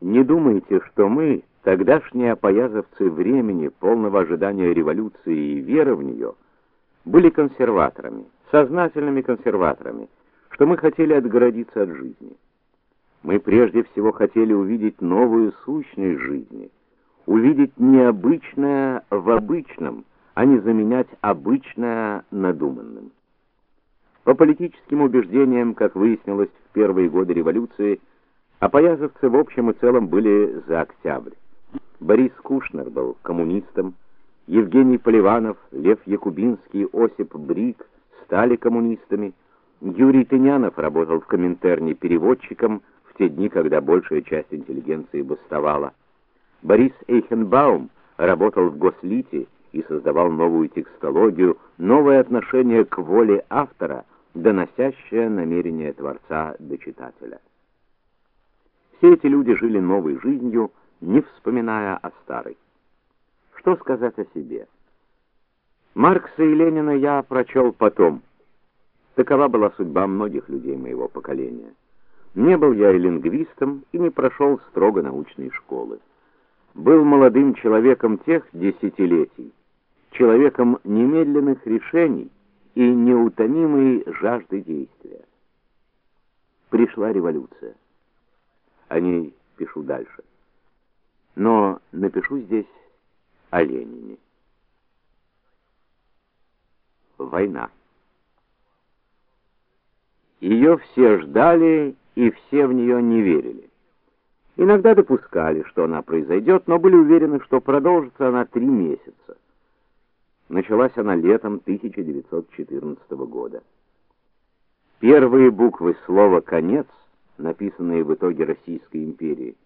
Не думайте, что мы, тогдашние опоязовцы времени, полного ожидания революции и веры в нее, были консерваторами, сознательными консерваторами, что мы хотели отгородиться от жизни. Мы прежде всего хотели увидеть новую сущность жизни, увидеть необычное в обычном, а не заменять обычное надуманным. По политическим убеждениям, как выяснилось в первые годы революции, опоязовцы в общем и целом были за октябрь. Борис Кушнер был коммунистом, Евгений Поливанов, Лев Якубинский, Осип Брик стали коммунистами, Юрий Тынянов работал в Коминтерне переводчиком в те дни, когда большая часть интеллигенции бастовала. Борис Эйхенбаум работал в Гослите и создавал новую текстологию, новое отношение к воле автора – доносящая намерение творца до читателя. Все эти люди жили новой жизнью, не вспоминая о старой. Что сказать о себе? Маркса и Ленина я прочел потом. Такова была судьба многих людей моего поколения. Не был я и лингвистом, и не прошел строго научной школы. Был молодым человеком тех десятилетий, человеком немедленных решений, и неутомимой жажды действия. Пришла революция. О ней пишу дальше. Но напишу здесь о Ленине. Война. Ее все ждали, и все в нее не верили. Иногда допускали, что она произойдет, но были уверены, что продолжится она три месяца. Началась она летом 1914 года. Первые буквы слова конец, написанные в итоге Российской империи,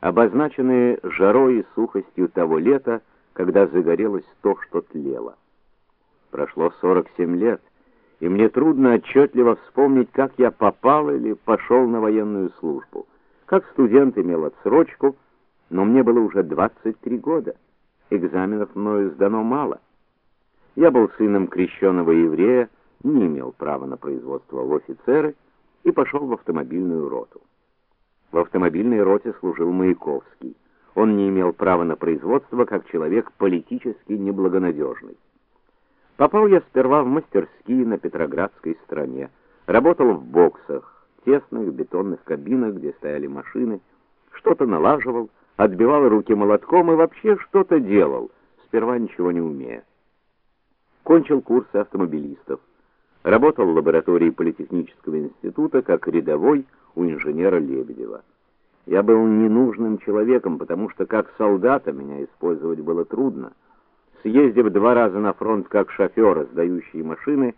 обозначены жарой и сухостью того лета, когда загорелось то, что тлело. Прошло 47 лет, и мне трудно отчетливо вспомнить, как я попал или пошел на военную службу. Как студент имел отсрочку, но мне было уже 23 года. Экзаменов мною сдано мало. Я был сыном крещенного еврея, не имел права на производство в офицеры и пошел в автомобильную роту. В автомобильной роте служил Маяковский. Он не имел права на производство как человек политически неблагонадежный. Попал я сперва в мастерские на Петроградской стороне. Работал в боксах, тесных бетонных кабинах, где стояли машины, что-то налаживал, отбивал руки молотком и вообще что-то делал, сперва ничего не умея кончил курсы автомобилистов. Работал в лаборатории политехнического института как рядовой у инженера Лебедева. Я был ненужным человеком, потому что как солдата меня использовать было трудно. Съездив два раза на фронт как шофер, сдающий машины,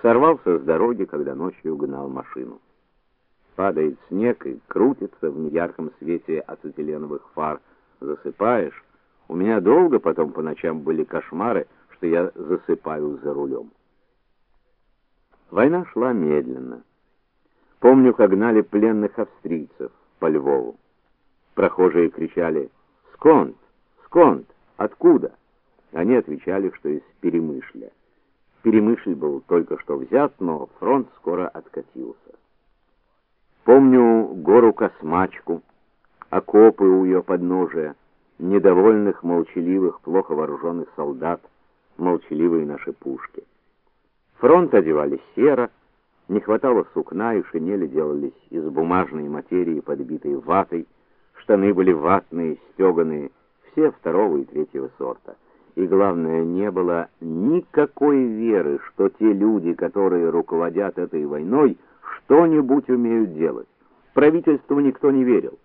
сорвался с дороги, когда ночью гнал машину. Падает снег и крутится в неярком свете ацетиленовых фар. Засыпаешь. У меня долго потом по ночам были кошмары, что я засыпаю за рулем. Война шла медленно. Помню, как гнали пленных австрийцев по Львову. Прохожие кричали: "Сконт! Сконт! Откуда?" Они отвечали, что из Перемышля. Перемышль был только что взят, но фронт скоро откатился. Помню гору Космачку, окопы у ее подножия, недовольных, молчаливых, плохо вооруженных солдат, молчаливые наши пушки. Фронт одевали серо, не хватало сукна, и шинели делались из бумажной материи, подбитой ватой, штаны были ватные, стеганые, все второго и третьего сорта. И главное, не было никакой веры, что те люди, которые руководят этой войной, что-нибудь умеют делать. Правительству никто не верил.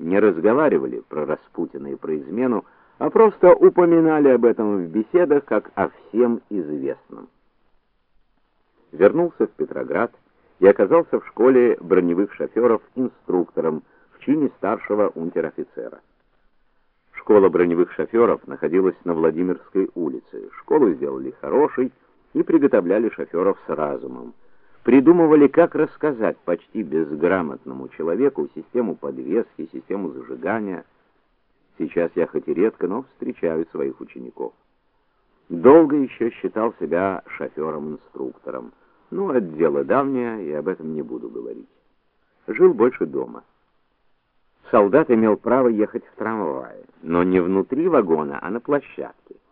Не разговаривали про Распутина и про измену, а просто упоминали об этом в беседах как о всем известном. Вернулся в Петроград и оказался в школе броневых шофёров инструктором в чине старшего унтер-офицера. Школа броневых шофёров находилась на Владимирской улице. Школу сделали хорошей и приготовляли шофёров с разумом. Придумывали, как рассказать почти безграмотному человеку систему подвески, систему зажигания, Сейчас я хоть и редко, но встречаю своих учеников. Долго еще считал себя шофёром-инструктором. Ну, это дело давнее, и об этом не буду говорить. Жил больше дома. солдат имел право ехать в трамвае, но не внутри вагона, а на площадке.